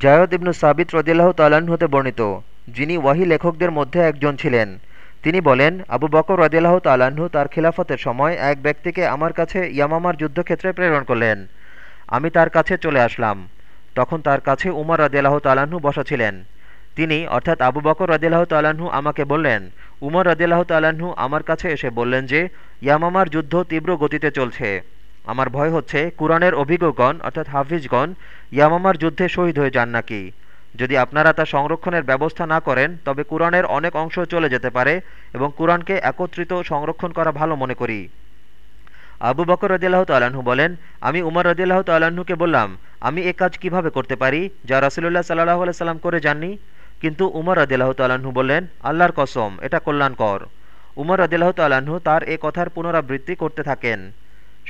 জায়দ ইবনু সাবিত রদিল্লাহ তাল্লাহ্ন হতে বর্ণিত, যিনি ওয়াহি লেখকদের মধ্যে একজন ছিলেন। তিনি বলেন, আবু বকর রদিল্লাহ তাল্লাহ্ন তার খিলাফতের সময় এক ব্যক্তিকে আমার কাছে ইয়ামামার যুদ্ধক্ষেত্রে প্রেরণ করলেন। আমি তার কাছে চলে আসলাম। তখন তার কাছে উমর রদিল্লাহ তাল্লাহ্ন বসা ছিলেন। তিনি, অর্থাৎ আবু বকর রদিল্লাহ তাল্লাহ্ন আমাকে বললেন, উমর রদিল্লাহ তাল্লাহ্ন আমার কাছে এসে বললেন যে, ইয়ামামার যুদ্ধ তীব্র গতিতে চলছে। আমার ভয় হচ্ছে কুরআনের অভিজ্ঞগণ, অর্থাৎ হাফিজগণ, ইয়ামামার যুদ্ধে শহীদ হয়ে যান নাকি? যদি আপনারা তা সংরক্ষণের ব্যবস্থা না করেন, তবে কুরআনের অনেক অংশ চলে যেতে পারে এবং কুরআনকে একত্রিত সংরক্ষণ করা ভালো মনে করি। আবু বকর রদিল্লাহ তাল্লাহ্ন বলেন, আমি উমর রদিল্লাহ তাল্লাহ্নকে বললাম, আমি এ কাজ কীভাবে করতে পারি যা রাসুলুল্লাহ সাল্লাহ সাল্লাম করে যাননি? কিন্তু উমর রদিল্লাহ তাল্লাহ্ন বললেন, আল্লাহর কসম, এটা কল্যাণকর। উমর রদিল্লাহ তাল্লাহ্ন তার এ কথার পুনরাবৃত্তি করতে থাকেন।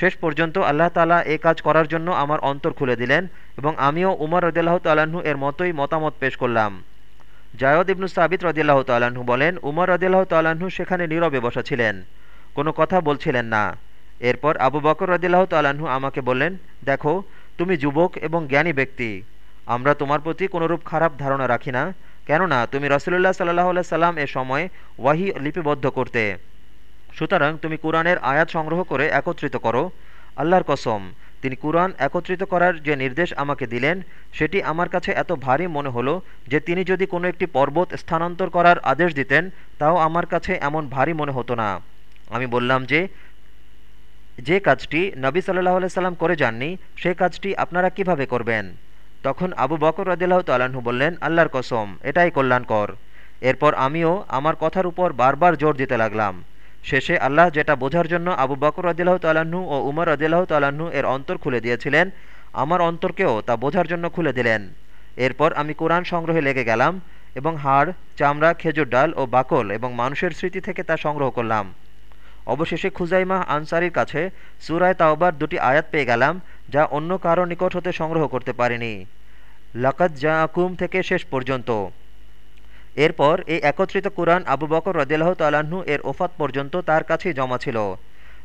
শেষ পর্যন্ত আল্লাহ তালা এ কাজ করার জন্য আমার অন্তর খুলে দিলেন এবং আমিও উমর রদিল্লাহ তাল্লাহ্ন এর মতোই মতামত পেশ করলাম। জায়দ ইবনু সাবিত রদিল্লাহ তাল্লাহ্ন বলেন, উমর রদিল্লাহ তাল্লাহ্ন সেখানে নীরবে বসা ছিলেন, কোনো কথা বলছিলেন না। এরপর আবু বকর রদিল্লাহ তাল্লাহ্ন আমাকে বললেন, দেখো, তুমি যুবক এবং জ্ঞানী ব্যক্তি, আমরা তোমার প্রতি কোনোরূপ খারাপ ধারণা রাখি না। কেননা, তুমি রসুল্লাহ সাল্লাহ সাল্লাম এ সময় ওয়াহি লিপিবদ্ধ করতে সুতরাং তুমি কোরআনের আয়াত সংগ্রহ করে একত্রিত করো। আল্লাহর কসম, তিনি কুরআন একত্রিত করার যে নির্দেশ আমাকে দিলেন, সেটি আমার কাছে এত ভারী মনে হলো যে তিনি যদি কোনো একটি পর্বত স্থানান্তর করার আদেশ দিতেন, তাও আমার কাছে এমন ভারী মনে হতো না। আমি বললাম যে যে কাজটি নবী সাল্লাহ সাল্লাম করে যাননি, সে কাজটি আপনারা কীভাবে করবেন? তখন আবু বকর রদিল্লাহ তাল্লাহ্ন বললেন, আল্লাহর কসম, এটাই কল্যাণকর। এরপর আমিও আমার কথার উপর বারবার জোর দিতে লাগলাম। শেষে আল্লাহ যেটা বোঝার জন্য আবু বকর রদিল্লাহ তাল্লাহ্ন ও উমর রদিল্লাহ তাল্লাহ্ন এর অন্তর খুলে দিয়েছিলেন, আমার অন্তরকেও তা বোঝার জন্য খুলে দিলেন। এরপর আমি কোরআন সংগ্রহে লেগে গেলাম এবং হাড়, চামড়া, খেজুর ডাল ও বাকল এবং মানুষের স্মৃতি থেকে তা সংগ্রহ করলাম। অবশেষে খুজাইমাহ আনসারির কাছে সুরায় তাওবার দুটি আয়াত পেয়ে গেলাম, যা অন্য কারও নিকট হতে সংগ্রহ করতে পারিনি। লাকাত জাকুম থেকে শেষ পর্যন্ত। এরপর এই একত্রিত কুরআন আবু বকর রদিল্লাহ তাল্লাহ্ন এর ওফাত পর্যন্ত তার কাছেই জমা ছিল।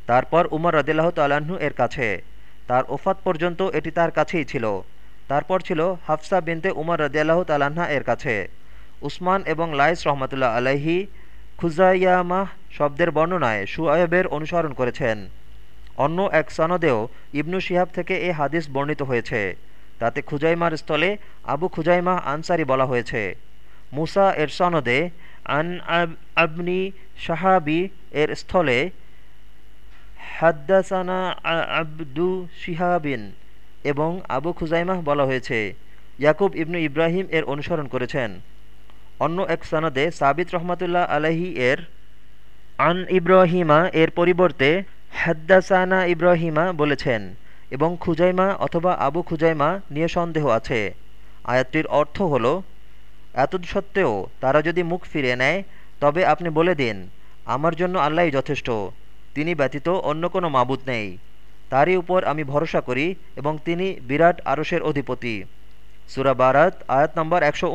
তারপর উমর রদিল্লাহ তাল্লাহ্ন এর কাছে। তার ওফাত পর্যন্ত এটি তার কাছেই ছিল। তারপর ছিল হাফসা বিনতে উমর রদিয়াল্লাহ তাল্লাহা এর কাছে। উসমান এবং লাইস রহমতুল্লাহ আলাহি খুজাইয়ামাহ শব্দের বর্ণনায় সুয়েবের অনুসরণ করেছেন। অন্য এক সনদেও ইবনু শিহাব থেকে এ হাদিস বর্ণিত হয়েছে। তাতে খুজাইমার স্থলে আবু খুজাইমাহ আনসারি বলা হয়েছে। মুসা এর সনদে, আন আবনি সাহাবি এর স্থলে, হাদ্দাসানা আবদু শিহাবিন এবং আবু খুজাইমাহ বলা হয়েছে, ইয়াকুব ইবনু ইব্রাহিম এর অনুসরণ করেছেন। অন্য এক সনদে, সাবিত রহমতুল্লাহ আলহি এর আন ইব্রাহিমা এর পরিবর্তে, হাদ্দাসানা ইব্রাহিমা বলেছেন এবং খুজাইমা অথবা আবু খুজাইমা নিয়ে সন্দেহ আছে। আয়াতটির অর্থ হল এতৎসত্ত্বেও তারা যদি মুখ ফিরে নেয়, তবে আপনি বলে দিন, আমার জন্য আল্লাহই যথেষ্ট। তিনি ব্যতীত অন্য কোনো মাবুদ নেই। তারই উপর আমি ভরসা করি এবং তিনি বিরাট আরসের অধিপতি। সুরা বারাত, আয়াত নম্বর একশো